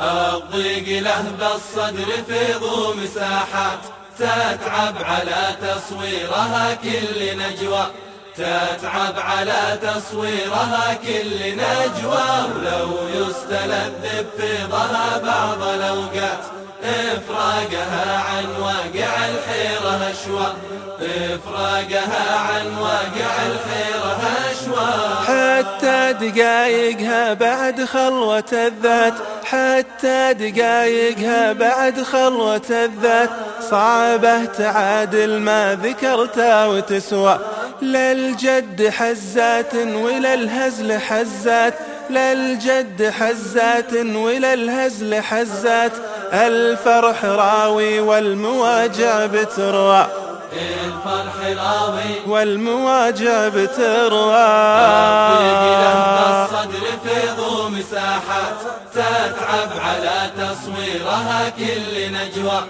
الضيق له بالصدر فيض مساحات تتعب على تصويرها كل نجوى. تتعب على تصويرها كل نجوى. ولو يستلذ بفيضها بعض الأوقات إفراقها عن واقع الحيرة أشوى إفراقها عن واقع الحيرة أشوى حتى دقايقها بعد خلوة الذات حتى دقايقها بعد خلوة الذات. صعبة تعادل ما ذكرته وتسوى. للجد حزات وللهزل حزات. للجد حزات وللهزل حزات. الفرح راوي والمواجع بتروى. الفرح راوي والمواجع بتروى الصدر فيض مساحات تتعب على تصويرها كل نجوى.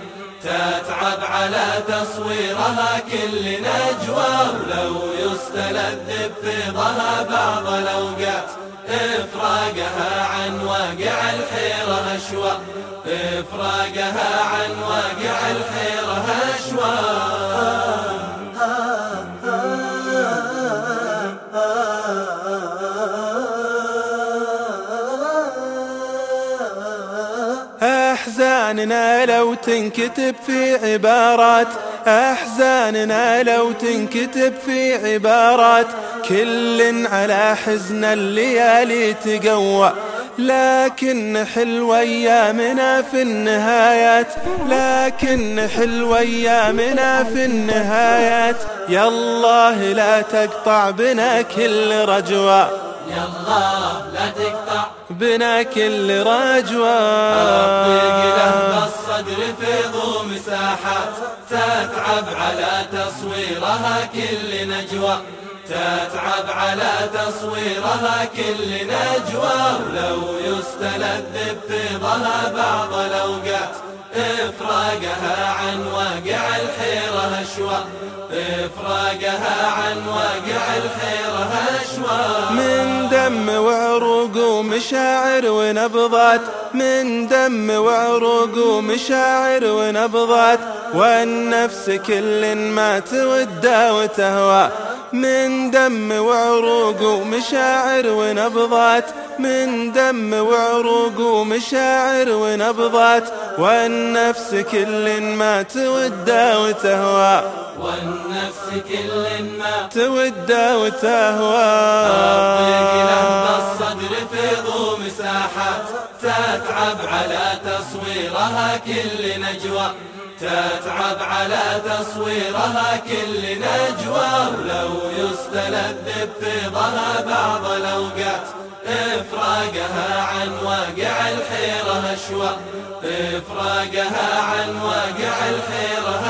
تتعب على تصويرها كل نجوى. ولو يستلذ بفيضها بعض الأوقات. إفراقها عن واقع أشوى إفراقها عن واقع الحيرة أشوى أحزاننا لو تنكتب في عبارات أحزاننا لو تنكتب في عبارات كل على حزن الليالي تقوى. لكن حلو أيامنا في النهايات لكن حلو أيامنا في النهايات. يا الله لا تقطع بنا كل رجوى يا الله لا تقطع بنا كل رجوى الضيق له بالصدر فيض مساحات تتعب على تصويرها كل نجوى تتعب على تصويرها كل نجوى ولو يستلذ بفيضها بعض الأوقات إفراقها عن واقع الحيرة أشوى إفراقها عن واقع الحيرة أشوى من دم وعروق ومشاعر ونبضات من دم وعروق ومشاعر ونبضات. والنفس كل ما تودى وتهوى. من دم وعروق ومشاعر ونبضات. من دم وعروق ومشاعر ونبضات. والنفس كل ما تودى وتهوى. والنفس كل ما تودى وتهوى. الصدر فيض مساحات تتعب على تصويرها كل نجوى. تتعب على تصويرها كل نجوى ولو يستلذ بفيضها بعض الأوقات. إفراقها عن واقع الحيرة أشوى إفراقها عن واقع الحيرة